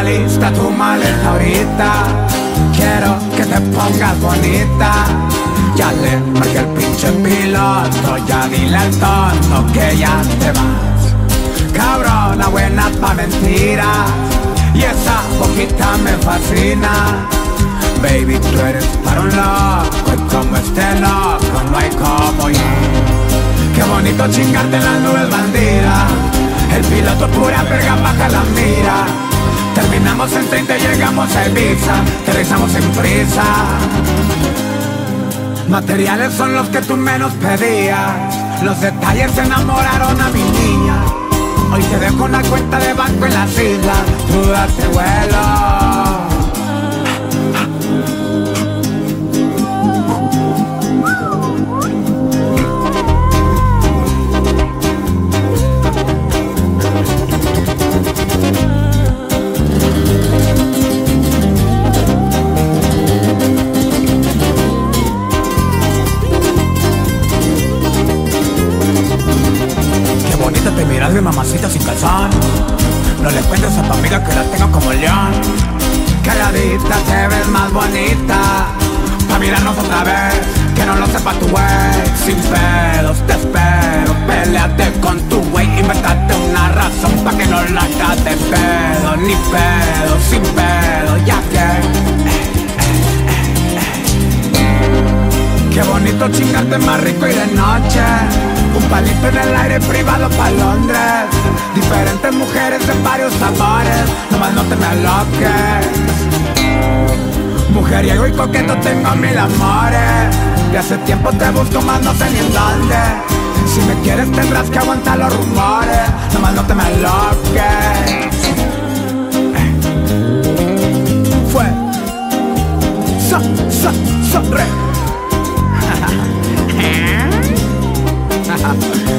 alista tu maleta ahorita. Quiero que te pongas bonita. Ya le marqué el pinche piloto Ya dile al tono que ya te vas. Cabrona buena pa' mentiras. Y esa boquita me fascina. Baby, tú eres para un loco, y como este loco no hay como yo. Qué bonito chingarte en las nubes bandida. El piloto pura verga baja la mira. Terminamos en 30 y llegamos a Ibiza. Aterrizamos en prisa. Materiales son los que tú menos pedías. Los detalles enamoraron a mi niña. Hoy te dejo una cuenta de banco en las islas. Tú date vuelo. Qué bonita te miras mi mamacita sin calzón No le cuentes a tu amiga que la tengo como león. Caladita te ves más bonita. Pa' mirarnos otra vez Que no lo sepa tu güey. Sin pedos te espero. Peleate con tu güey Inventate una razón pa' que no la de pedo. Ni pedo, sin pedo, ya que. Qué bonito chingarte más rico y de noche Un palito en el aire privado pa' Londres. Diferentes mujeres de varios sabores Nomás no te me aloques. Mujeriego y coqueto tengo mil amores. Y hace tiempo te busco más no sé ni en dónde. Si me quieres tendrás que aguantar los rumores Nomás no te me aloques. Fue. So, so, so, re happen.